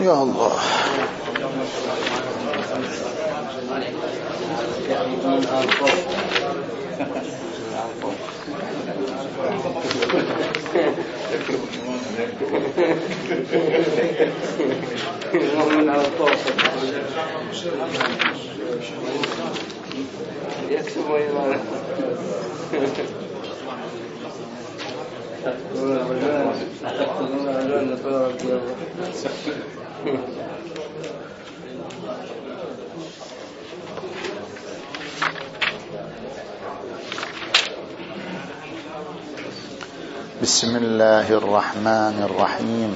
يا الله. non la posso adesso voglio allora allora allora allora allora بسم الله الرحمن الرحيم.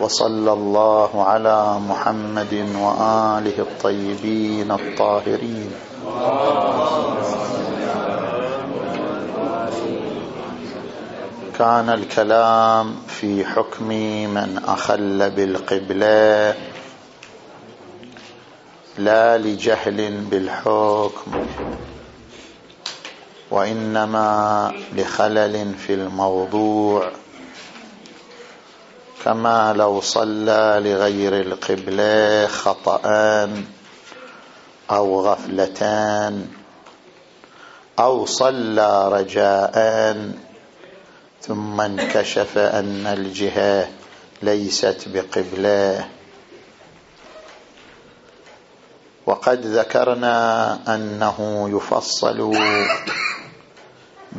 وصلى الله على محمد وآله الطيبين الطاهرين. كان الكلام في حكم من أخل بالقبلة لا لجهل بالحكم. وإنما لخلل في الموضوع كما لو صلى لغير القبلة خطا أو غفلتان أو صلى رجاء ثم انكشف أن الجهة ليست بقبلة. وقد ذكرنا أنه يفصل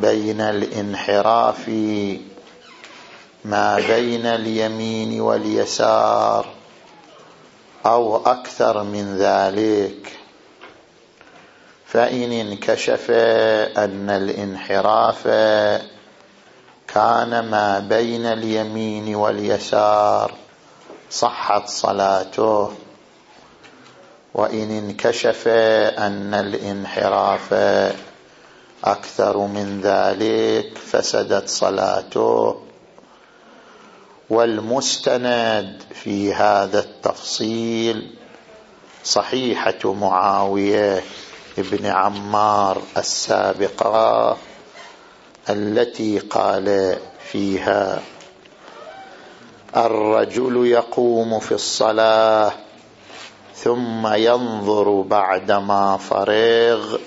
بين الانحراف ما بين اليمين واليسار أو أكثر من ذلك. فإن انكشف أن الانحراف كان ما بين اليمين واليسار صحت صلاته. وإن انكشف أن الانحراف أكثر من ذلك فسدت صلاته والمستند في هذا التفصيل صحيحة معاوية بن عمار السابقة التي قال فيها الرجل يقوم في الصلاة ثم ينظر بعدما فرغ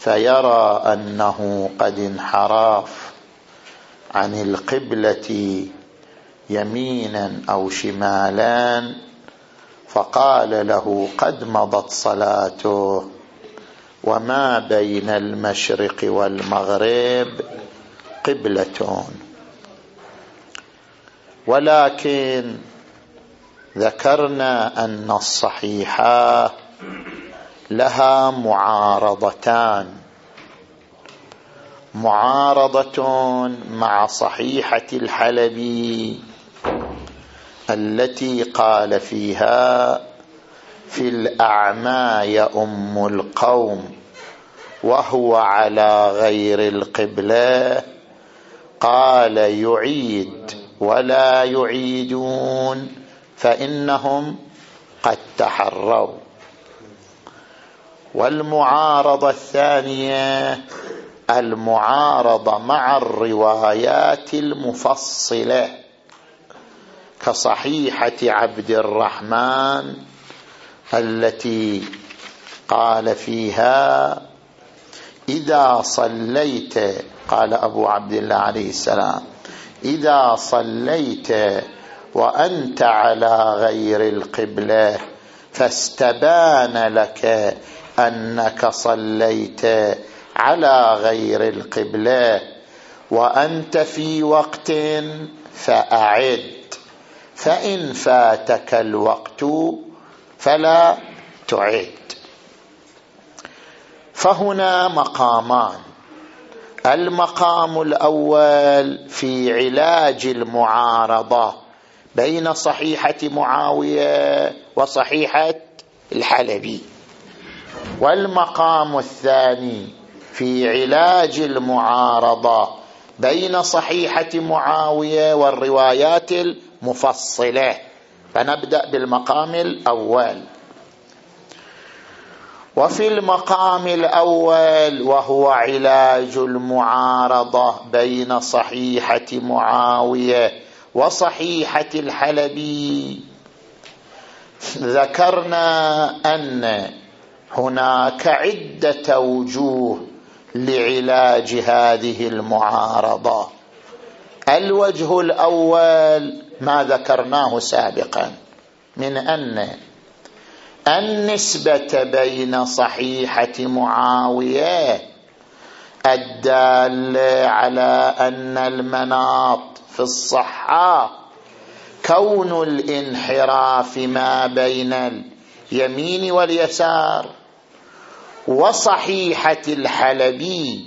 فيرى أنه قد انحرف عن القبلة يمينا أو شمالا فقال له قد مضت صلاته وما بين المشرق والمغرب قبلة. ولكن ذكرنا أن الصحيحة لها معارضتان. معارضه مع صحيحة الحلبي التي قال فيها في الاعمى يؤم القوم وهو على غير القبلة. قال يعيد ولا يعيدون فإنهم قد تحروا. والمعارضة الثانية المعارضة مع الروايات المفصلة. كصحيحة عبد الرحمن التي قال فيها إذا صليت قال أبو عبد الله عليه السلام إذا صليت وأنت على غير القبلة فاستبان لك أنك صليت على غير القبلة وأنت في وقت فأعد. فإن فاتك الوقت فلا تعد. فهنا مقامان. المقام الأول في علاج المعارضة بين صحيحة معاوية وصحيحة الحلبي. والمقام الثاني في علاج المعارضة بين صحيحة معاوية والروايات المفصلة. فنبدأ بالمقام الأول. وفي المقام الأول وهو علاج المعارضة بين صحيحة معاوية وصحيحة الحلبي. ذكرنا أن هناك عدة وجوه لعلاج هذه المعارضة. الوجه الأول ما ذكرناه سابقا من أن النسبة بين صحيحة معاوية الدالة على أن المناط في الصحة كون الانحراف ما بين اليمين واليسار. وصحيحة الحلبي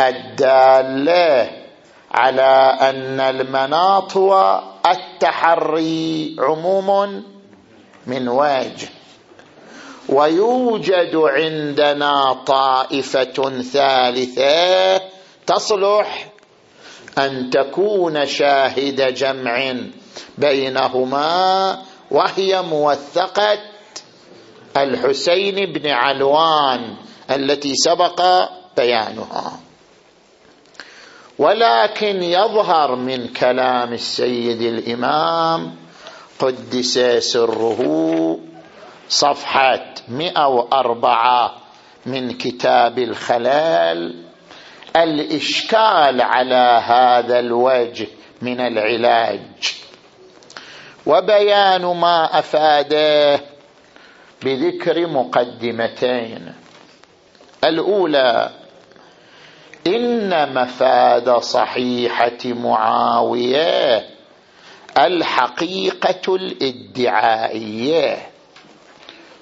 الدالة على أن المناط التحري عموم من وجه ويوجد عندنا طائفة ثالثة تصلح أن تكون شاهد جمع بينهما وهي موثقة الحسين بن علوان التي سبق بيانها. ولكن يظهر من كلام السيد الإمام قدس سره صفحة 104 من كتاب الخلال الإشكال على هذا الوجه من العلاج. وبيان ما أفاده بذكر مقدمتين. الأولى إن مفاد صحيحة معاوية الحقيقة الإدعائية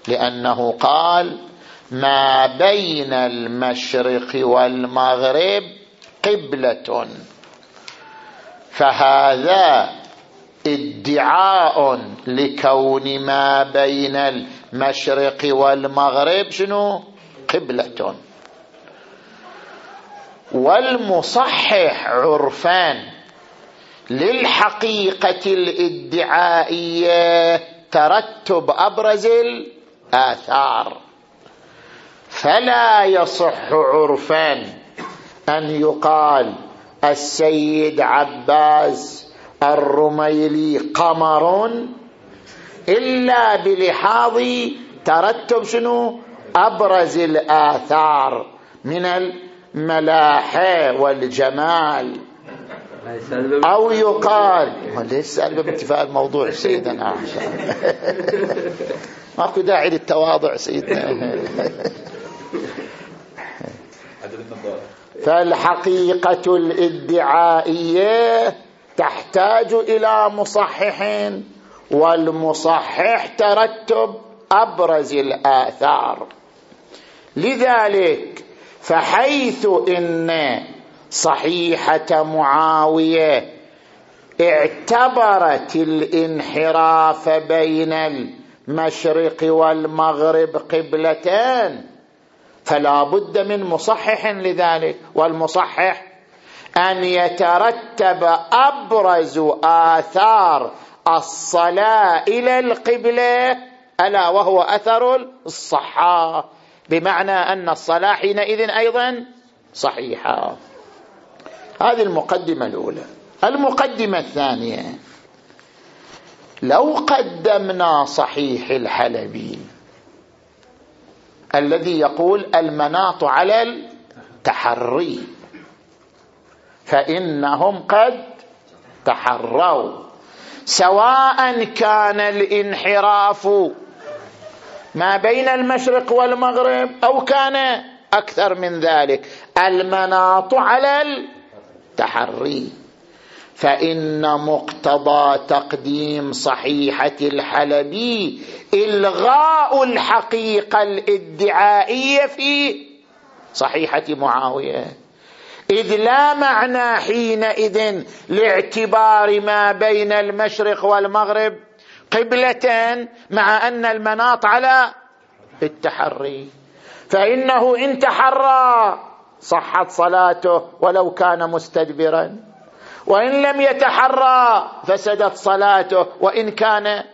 لأنه قال ما بين المشرق والمغرب قبلة فهذا إدعاء لكون ما بين المشرق والمغرب شنو؟ قبله والمصحح عرفان للحقيقة الادعائية ترتب أبرز الآثار. فلا يصح عرفا أن يقال السيد عباس الرميلي قمر إلا بلحاظ ترتب شنو؟ أبرز الآثار من الملاحه والجمال. أو يقال ليش سالبه بانتفاء الموضوع سيدنا؟ ماكو داعي للتواضع سيدنا. فالحقيقة الادعائية تحتاج إلى مصحح والمصحح ترتب أبرز الآثار. لذلك فحيث إن صحيحة معاوية اعتبرت الانحراف بين المشرق والمغرب قبلتان فلا بد من مصحح لذلك. والمصحح أن يترتب أبرز آثار الصلاه إلى القبلة ألا وهو أثر الصحة. بمعنى أن الصلاة حينئذ أيضا صحيحة. هذه المقدمة الأولى. المقدمة الثانية. لو قدمنا صحيح الحلبي الذي يقول المناط على التحري فإنهم قد تحروا. سواء كان الانحراف ما بين المشرق والمغرب أو كان أكثر من ذلك. المناط على التحري. فإن مقتضى تقديم صحيحة الحلبي إلغاء الحقيقة الادعائية في صحيحة معاوية. إذ لا معنى حينئذ لاعتبار ما بين المشرق والمغرب قبله مع أن المناط على التحري. فإنه إن تحرى صحت صلاته ولو كان مستدبرا. وإن لم يتحرى فسدت صلاته. وإن كان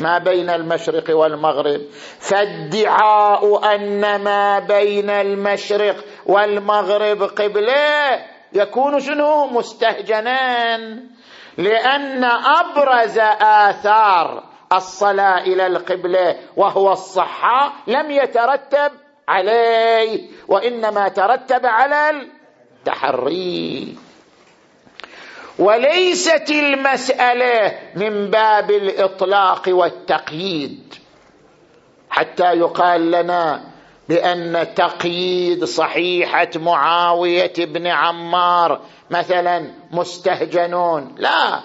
ما بين المشرق والمغرب. فادعاء أن ما بين المشرق والمغرب قبلة يكون شنو؟ مستهجنان لأن أبرز آثار الصلاة إلى القبلة وهو الصحة لم يترتب عليه وإنما ترتب على التحري وليست المسألة من باب الإطلاق والتقييد. حتى يقال لنا بأن تقييد صحيحة معاوية بن عمار مثلا مستهجنون. لا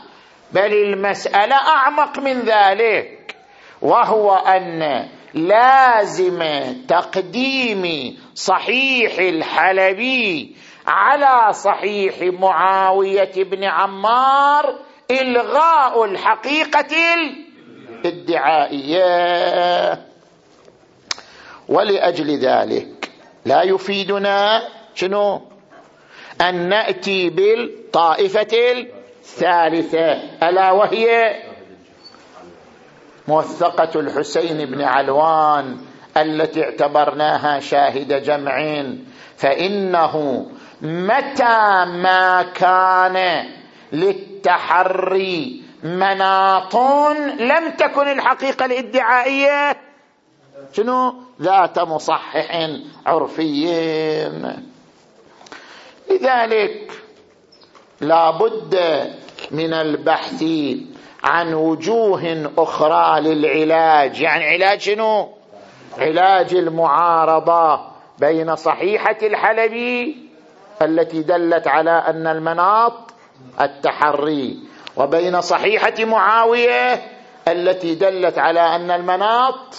بل المسألة أعمق من ذلك وهو أن لازم تقديم صحيح الحلبي على صحيح معاوية بن عمار إلغاء الحقيقة الادعائيه ولأجل ذلك لا يفيدنا شنو؟ أن نأتي بالطائفة الثالثة ألا وهي موثقة الحسين بن علوان التي اعتبرناها شاهد جمع فإنه متى ما كان للتحري مناط لم تكن الحقيقة الادعائية؟ شنو؟ ذات مصحح عرفي. لذلك لا بد من البحث عن وجوه أخرى للعلاج. يعني علاج شنو؟ علاج المعارضة بين صحيحة الحلبي التي دلت على أن المناط التحري. وبين صحيحة معاوية التي دلت على أن المناط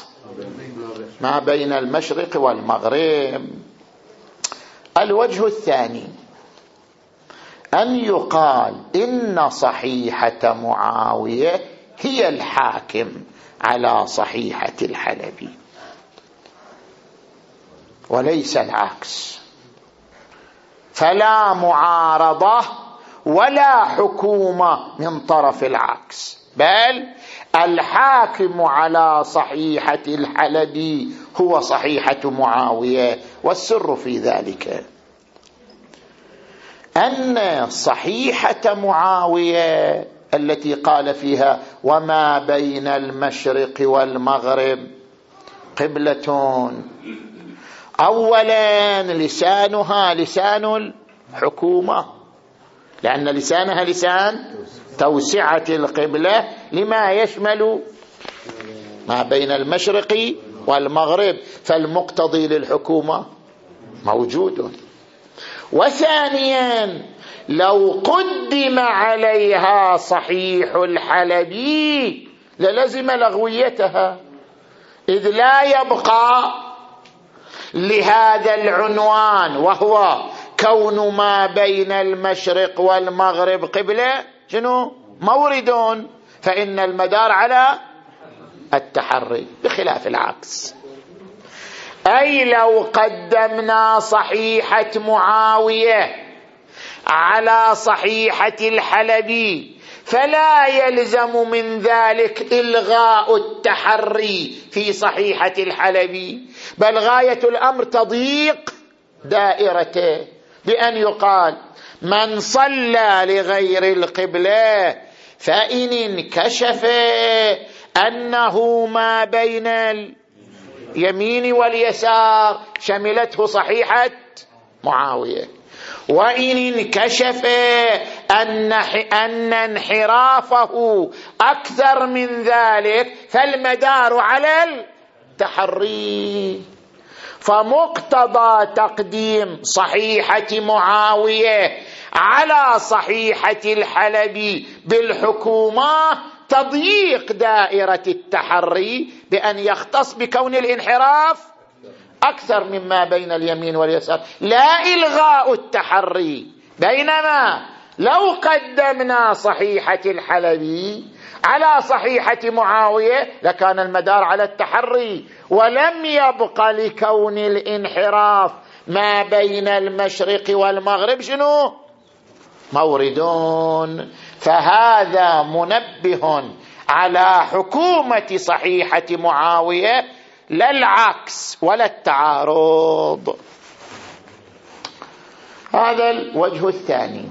ما بين المشرق والمغرب. الوجه الثاني أن يقال إن صحيحة معاوية هي الحاكم على صحيحة الحلبي. وليس العكس. فلا معارضة ولا حكومة من طرف العكس. بل الحاكم على صحيحة الحلبي هو صحيحة معاوية والسر في ذلك أن صحيحة معاوية التي قال فيها وما بين المشرق والمغرب قبلة اولا لسانها لسان الحكومة لأن لسانها لسان توسعة القبلة لما يشمل ما بين المشرق والمغرب فالمقتضي للحكومة موجود. وثانيا لو قدم عليها صحيح الحلبي للزم لغويتها إذ لا يبقى لهذا العنوان وهو كون ما بين المشرق والمغرب قبلة شنو؟ مورد فإن المدار على التحري بخلاف العكس. أي لو قدمنا صحيحة معاوية على صحيحة الحلبي فلا يلزم من ذلك إلغاء التحري في صحيحة الحلبي بل غاية الأمر تضييق دائرته بأن يقال من صلى لغير القبلة فإن انكشف أنه ما بين اليمين واليسار شملته صحيحة معاوية. وإن انكشف أن أن انحرافه أكثر من ذلك فالمدار على التحري. فمقتضى تقديم صحيحة معاوية على صحيحة الحلبي بالحكومة تضييق دائرة التحري بأن يختص بكون الانحراف أكثر مما بين اليمين واليسار. لا إلغاء التحري. بينما لو قدمنا صحيحة الحلبي على صحيحة معاوية لكان المدار على التحري. ولم يبق لكون الانحراف ما بين المشرق والمغرب. شنو؟ موردون. فهذا منبه على حكومة صحيحة معاوية لا العكس ولا التعارض. هذا الوجه الثاني.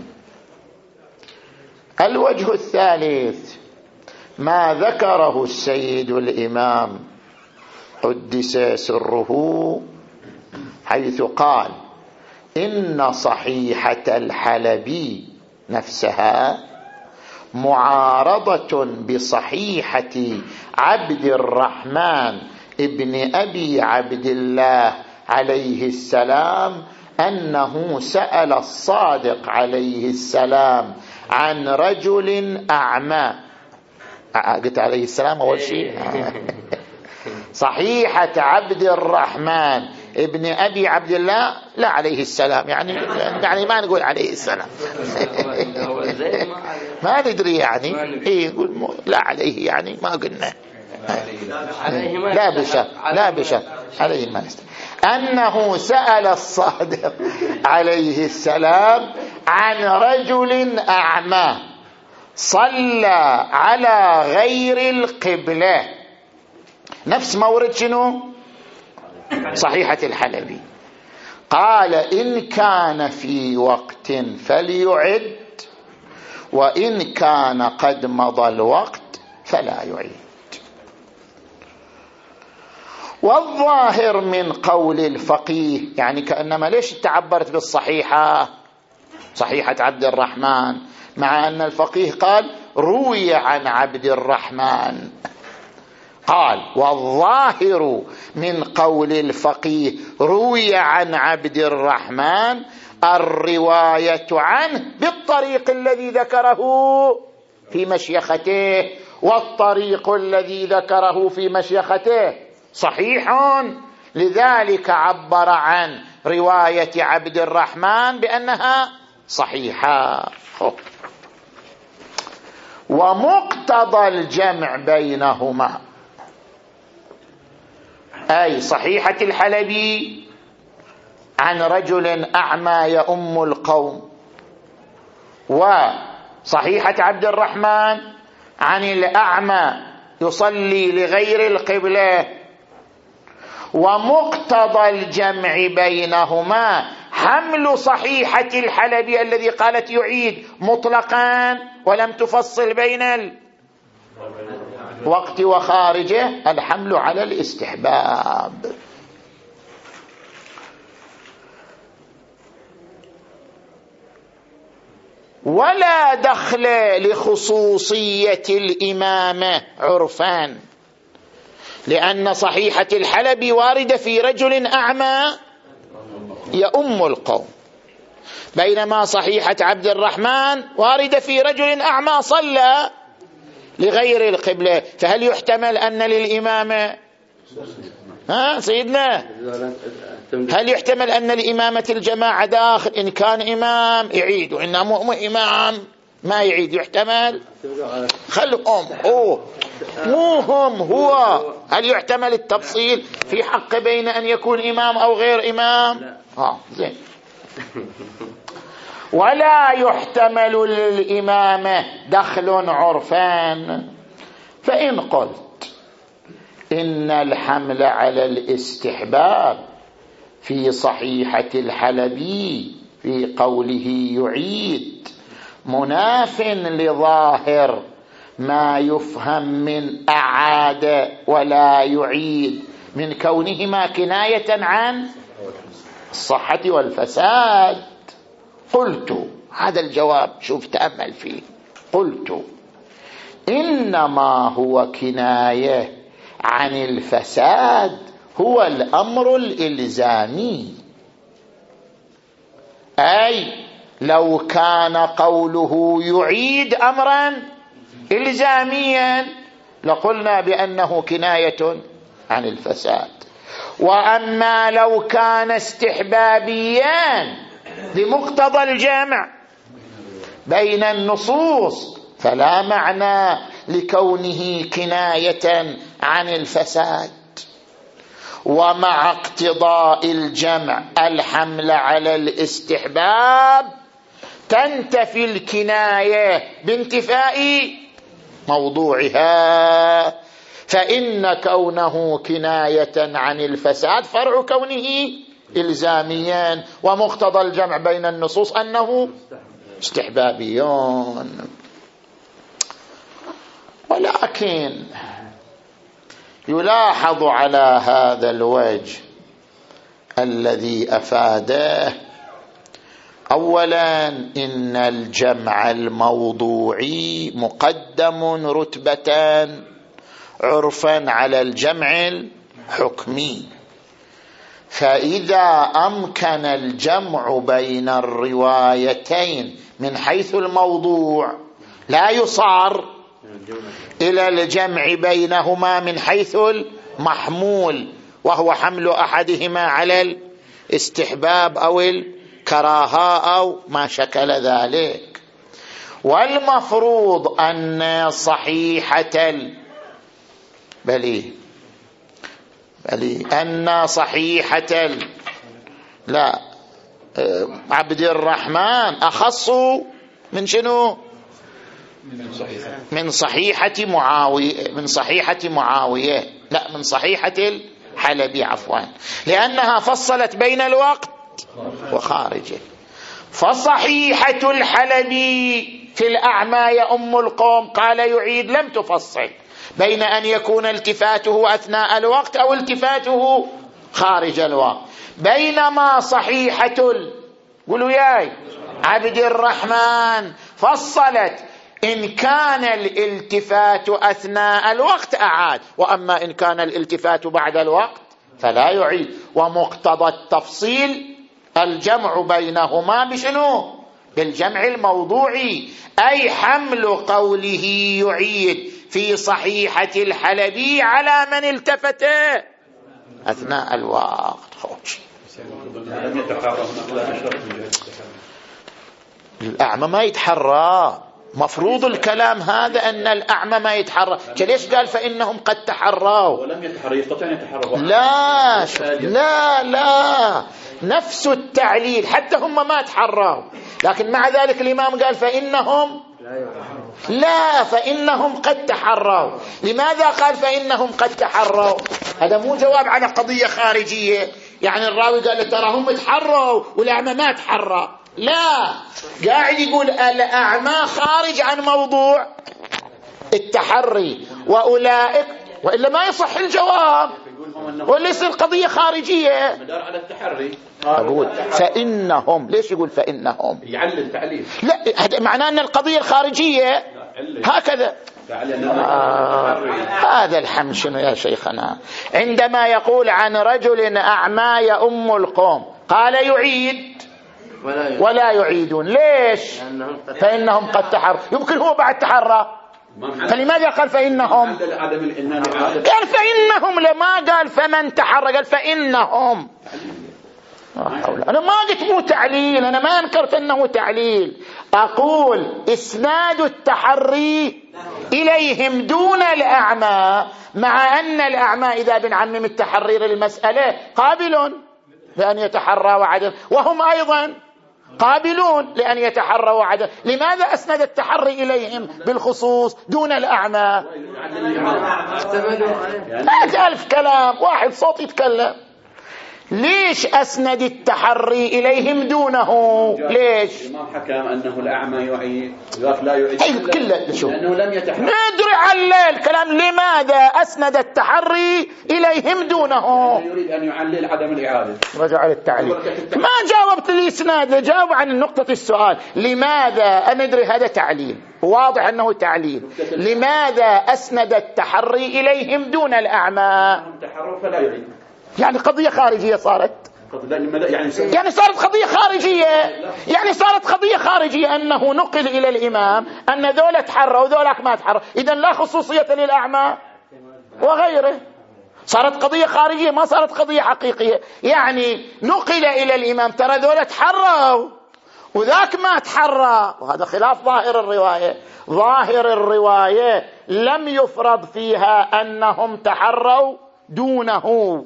الوجه الثالث ما ذكره السيد الإمام قدس سره حيث قال إن صحيحة الحلبي نفسها معارضة بصحيحة عبد الرحمن ابن أبي عبد الله عليه السلام أنه سأل الصادق عليه السلام عن رجل أعمى. قلت عليه السلام أول شيء؟ صحيحة عبد الرحمن ابن أبي عبد الله. لا عليه السلام. يعني يعني ما نقول عليه السلام. ما ندري يعني. اي نقول لا عليه يعني ما قلنا. لا بشك لا بشك. عليه ما نستطيع أنه سأل الصادق عليه السلام عن رجل أعمى صلى على غير القبلة. نفس مورد شنو؟ صحيحة الحلبي قال إن كان في وقت فليعد وإن كان قد مضى الوقت فلا يعيد. والظاهر من قول الفقيه يعني كأنما ليش تعبرت بالصحيحة؟ صحيحة عبد الرحمن مع أن الفقيه قال روي عن عبد الرحمن. قال والظاهر من قول الفقيه روي عن عبد الرحمن الرواية عنه بالطريق الذي ذكره في مشيخته والطريق الذي ذكره في مشيخته. صحيح لذلك عبر عن رواية عبد الرحمن بأنها صحيحة. ومقتضى الجمع بينهما. أي صحيحة الحلبي. عن رجل أعمى يؤم القوم. وصحيحة عبد الرحمن عن الأعمى يصلي لغير القبلة. ومقتضى الجمع بينهما حمل صحيحة الحلبي الذي قالت يعيد مطلقا ولم تفصل بين الوقت وخارجه الحمل على الاستحباب. ولا دخل لخصوصية الامامه عرفان. لأن صحيحة الحلبي واردة في رجل أعمى يؤم القوم. بينما صحيحة عبد الرحمن واردة في رجل أعمى صلى لغير القبلة. فهل يحتمل أن للإمامة ها سيدنا؟ هل يحتمل أن الإمامة الجماعة داخل إن كان إمام؟ يعيد. وإن مو إمام. ما يعيد يحتمل خلهم أوه مو هم هو. هل يحتمل التفصيل في حق بين أن يكون إمام أو غير إمام؟ آه زين. ولا يحتمل للإمامة دخل عرفان. فإن قلت إن الحمل على الاستحباب في صحيحة الحلبي في قوله يعيد. مناف لظاهر ما يفهم من أعاد ولا يعيد من كونهما كناية عن الصحة والفساد. قلت هذا الجواب شوف تامل فيه. قلت إنما هو كناية عن الفساد هو الأمر الإلزامي. أي لو كان قوله يعيد امرا الزاميا لقلنا بأنه كناية عن الفساد. وأما لو كان استحبابيا بمقتضى الجمع بين النصوص فلا معنى لكونه كناية عن الفساد. ومع اقتضاء الجمع الحمل على الاستحباب تنتفي الكناية بانتفاء موضوعها. فإن كونه كناية عن الفساد فرع كونه الزاميا ومقتضى الجمع بين النصوص أنه استحبابيون. ولكن يلاحظ على هذا الوجه الذي أفاده اولا إن الجمع الموضوعي مقدم رتبه عرفا على الجمع الحكمي. فإذا أمكن الجمع بين الروايتين من حيث الموضوع لا يصار إلى الجمع بينهما من حيث المحمول وهو حمل أحدهما على الاستحباب أو الكراهه أو ما شكل ذلك. والمفروض أن صحيحة بلي بلي أن صحيحة لا عبد الرحمن أخص من شنو؟ من صحيحة معاوية من صحيحة معاوية. لا من صحيحة الحلبي عفوا. لأنها فصلت بين الوقت وخارجه. فصحيحة الحلبي في الأعمى يا أم القوم قال يعيد لم تفصل. بين أن يكون التفاته أثناء الوقت أو التفاته خارج الوقت. بينما صحيحة قولوا ياي عبد الرحمن فصلت. إن كان الالتفات أثناء الوقت أعاد وأما إن كان الالتفات بعد الوقت فلا يعيد. ومقتضى التفصيل الجمع بينهما بشنو؟ بالجمع الموضوعي أي حمل قوله يعيد في صحيحة الحلبي على من التفت أثناء الوقت. خوش. الأعمى ما يتحرى. مفروض الكلام هذا أن الأعمى ما يتحرى. ليش قال؟ فإنهم قد تحروا ولم يتحرى يستطيع أن يتحرى. لا لا لا. نفس التعليل. حتى هم ما تحروا لكن مع ذلك الإمام قال فإنهم لا فإنهم قد تحروا لماذا قال فإنهم قد تحروا هذا مو جواب على قضية خارجية. يعني الراوي قال ترى هم تحروا والأعمى ما تحرى. لا. قاعد يقول الأعمى خارج عن موضوع التحري وأولئك وإلا ما يصح الجواب. ولا يصير قضية خارجية. مدار على التحري. أقول فإنهم ليش يقول فإنهم؟ يعلل تعليل لا معناه أن القضية الخارجية. هكذا. آه هذا الحمد شنو يا شيخنا؟ عندما يقول عن رجل أعمى يؤم القوم قال يعيد. ولا يعيدون. ليش؟ فإنهم قد تحر يمكن هو بعد تحرى. فلماذا قال فإنهم؟ قال فإنهم. لما قال فمن تحرى. قال فإنهم. أنا ما قلت مو تعليل. أنا ما أنكرت أنه تعليل. أقول إسناد التحري إليهم دون الأعمى مع أن الأعمى إذا بنعمم التحري للمسألة قابل بأن يتحرى وعدم وهم أيضا قابلون لأن يتحروا عدم لماذا أسند التحري إليهم بالخصوص دون الأعمى؟ ما ألف كلام واحد صوت يتكلم. ليش أسند التحري إليهم دونه؟ ليش؟ الإمام حكم أنه الأعمى يعيد لا يعيد أي كله شوف لأنه لم ندري على الكلام لماذا أسند التحري إليهم دونه؟ يريد أن يعلل عدم الإعادة. رجع للتعليل. ما جاوبت الإسناد جاوب عن نقطة السؤال. لماذا ندري هذا تعليل؟ واضح أنه تعليل. لماذا أسند التحري إليهم دون الأعمى؟ تحرر فلا يعيد يعني قضية خارجية صارت. يعني, يعني صارت قضية خارجية. يعني صارت قضية خارجية أنه نقل إلى الإمام أن ذولا تحرى وذولاك ما تحرى إذا لا خصوصية للأعمى وغيره. صارت قضية خارجية ما صارت قضية حقيقية. يعني نقل إلى الإمام ترى ذولا تحروا وذاك ما تحرى. وهذا خلاف ظاهر الرواية. ظاهر الرواية لم يفرض فيها أنهم تحروا دونه.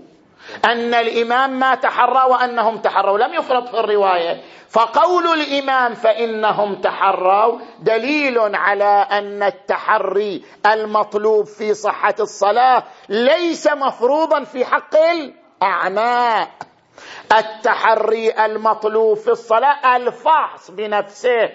أن الإمام ما تحرى وأنهم تحروا. لم يفرض في الرواية. فقول الإمام فإنهم تحروا دليل على أن التحري المطلوب في صحة الصلاة ليس مفروضا في حق الأعماء. التحري المطلوب في الصلاة الفحص بنفسه.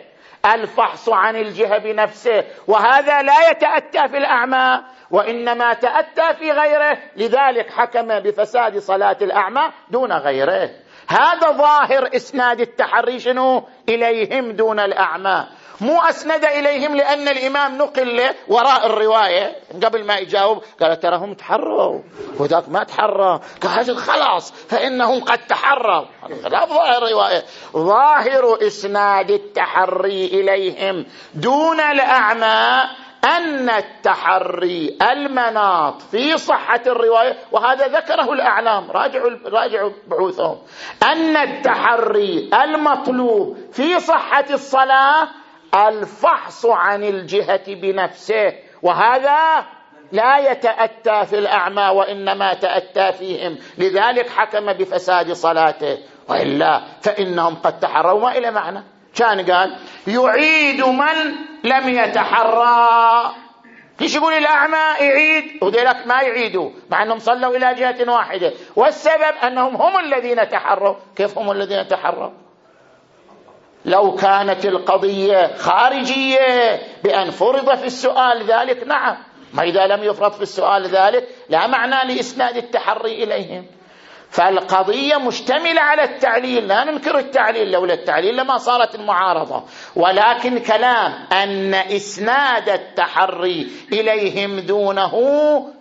الفحص عن الجهة بنفسه. وهذا لا يتأتى في الأعمى وإنما تأتى في غيره. لذلك حكم بفساد صلاة الأعمى دون غيره. هذا ظاهر إسناد التحري شنو؟ إليهم دون الأعمى. مو أسند إليهم لأن الإمام نقل وراء الرواية. قبل ما يجاوب قال ترى هم تحروا وذاك ما تحرى. قال خلاص فإنهم قد تحروا. لا ظاهر الرواية. ظاهر إسناد التحري إليهم دون الأعمى أن التحري المناط في صحة الرواية وهذا ذكره الأعلام. راجعوا راجعوا بحوثهم أن التحري المطلوب في صحة الصلاة الفحص عن الجهة بنفسه. وهذا لا يتأتى في الأعمى وإنما تأتى فيهم. لذلك حكم بفساد صلاته. وإلا فإنهم قد تحروا. ما إلى معنى؟ كان قال يعيد من لم يتحرى. ليش يقول الأعمى يعيد؟ وذلك ما يعيدوا مع أنهم صلوا إلى جهة واحدة. والسبب أنهم هم الذين تحروا. كيف هم الذين تحروا؟ لو كانت القضية خارجية بأن فرض في السؤال ذلك نعم. ما إذا لم يفرض في السؤال ذلك لا معنى لإسناد التحري إليهم. فالقضية مشتملة على التعليل لا ننكر التعليل لولا التعليل لما صارت المعارضة. ولكن كلام أن إسناد التحري إليهم دونه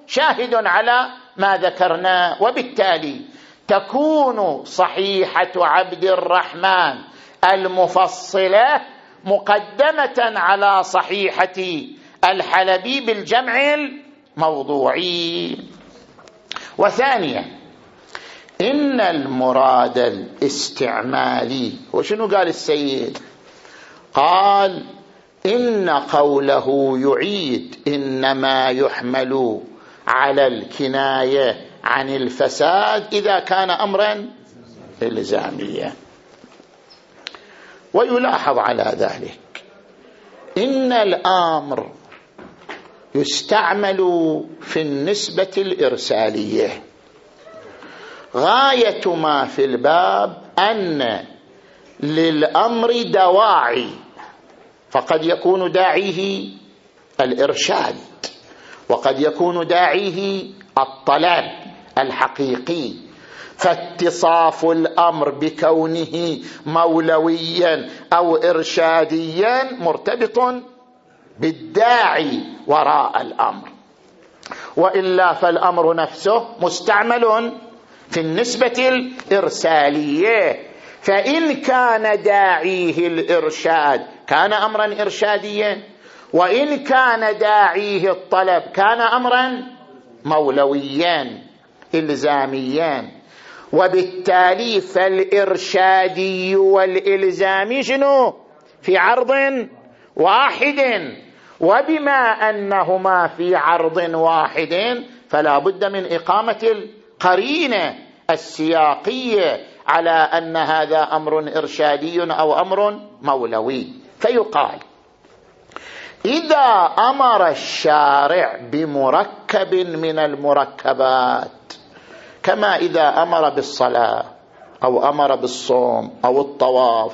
شاهد على ما ذكرنا. وبالتالي تكون صحيحة عبد الرحمن المفصلة مقدمة على صحيحة الحلبي بالجمع الموضوعي. وثانيا إن المراد الاستعمالي وشنو قال السيد؟ قال إن قوله يعيد إنما يحمل على الكناية عن الفساد إذا كان امرا الزاميا. ويلاحظ على ذلك. إن الأمر يستعمل في النسبة الإرسالية. غاية ما في الباب أن للأمر دواعي فقد يكون داعيه الإرشاد وقد يكون داعيه الطلب الحقيقي. فاتصاف الأمر بكونه مولويا أو ارشاديا مرتبط بالداعي وراء الأمر. وإلا فالأمر نفسه مستعمل في النسبة الإرسالية. فإن كان داعيه الإرشاد كان امرا ارشاديا. وإن كان داعيه الطلب كان امرا مولويا الزاميا. وبالتالي فالإرشادي والإلزامي شنو؟ في عرض واحد. وبما أنهما في عرض واحد فلا بد من إقامة القرينة السياقية على أن هذا أمر إرشادي أو أمر مولوي. فيقال إذا أمر الشارع بمركب من المركبات كما إذا أمر بالصلاة أو أمر بالصوم أو الطواف.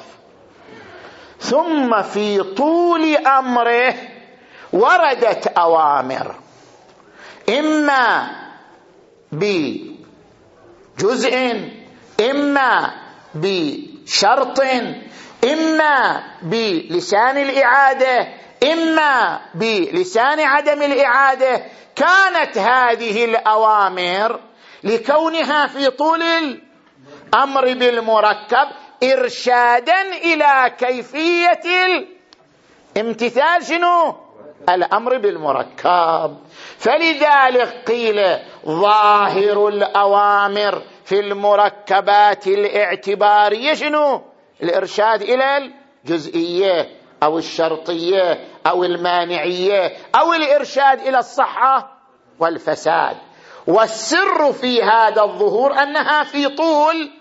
ثم في طول أمره وردت أوامر. إما بجزء إما بشرط إما بلسان الإعادة إما بلسان عدم الإعادة. كانت هذه الأوامر لكونها في طول الأمر بالمركب إرشادا إلى كيفية الامتثال شنو؟ الأمر بالمركب. فلذلك قيل ظاهر الأوامر في المركبات الاعتبارية شنو؟ الإرشاد إلى الجزئية أو الشرطية أو المانعية أو الإرشاد إلى الصحة والفساد. والسر في هذا الظهور أنها في طول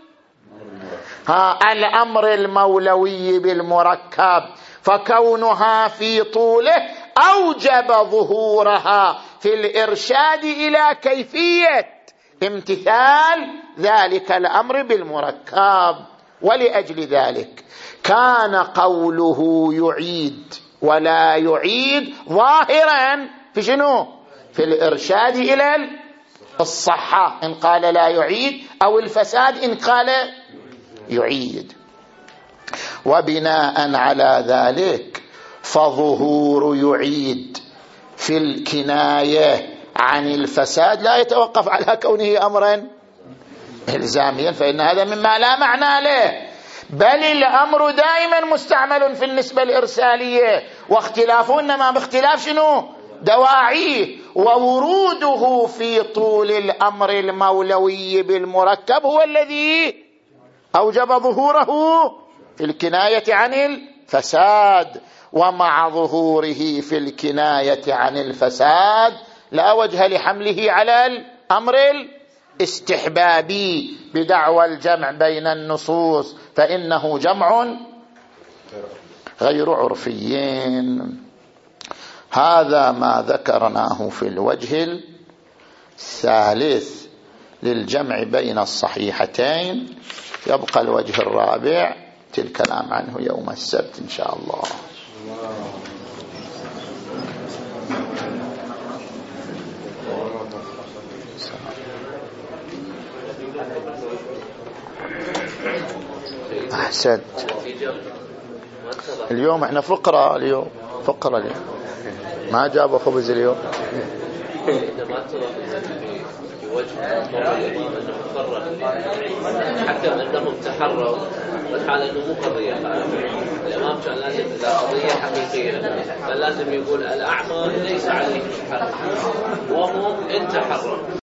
ها الأمر المولوي بالمركب فكونها في طوله أوجب ظهورها في الإرشاد إلى كيفية امتثال ذلك الأمر بالمركب. ولأجل ذلك كان قوله يعيد ولا يعيد ظاهرا في شنو؟ في الإرشاد إلى الصحة إن قال لا يعيد أو الفساد إن قال يعيد. وبناء على ذلك فظهور يعيد في الكناية عن الفساد. لا يتوقف على كونه امرا الزاميا فإن هذا مما لا معنى له. بل الأمر دائما مستعمل في النسبة الإرسالية واختلافه إنما باختلاف شنو؟ دواعيه ووروده في طول الأمر المولوي بالمركب هو الذي أوجب ظهوره في الكناية عن الفساد ومع ظهوره في الكناية عن الفساد لا وجه لحمله على الأمر الاستحبابي بدعوى الجمع بين النصوص فإنه جمع غير عرفيين هذا ما ذكرناه في الوجه الثالث للجمع بين الصحيحتين. يبقى الوجه الرابع الكلام عنه يوم السبت إن شاء الله. أحسنت. اليوم إحنا فقرة اليوم فقرة اليوم. ما جابوا خبز اليوم؟ حتى انهم تحروا والحال انه مو قضيه الامام كان لازم اذا قضيه حقيقيه فلازم يقول الاعمى ليس عليه وهم ان تحروا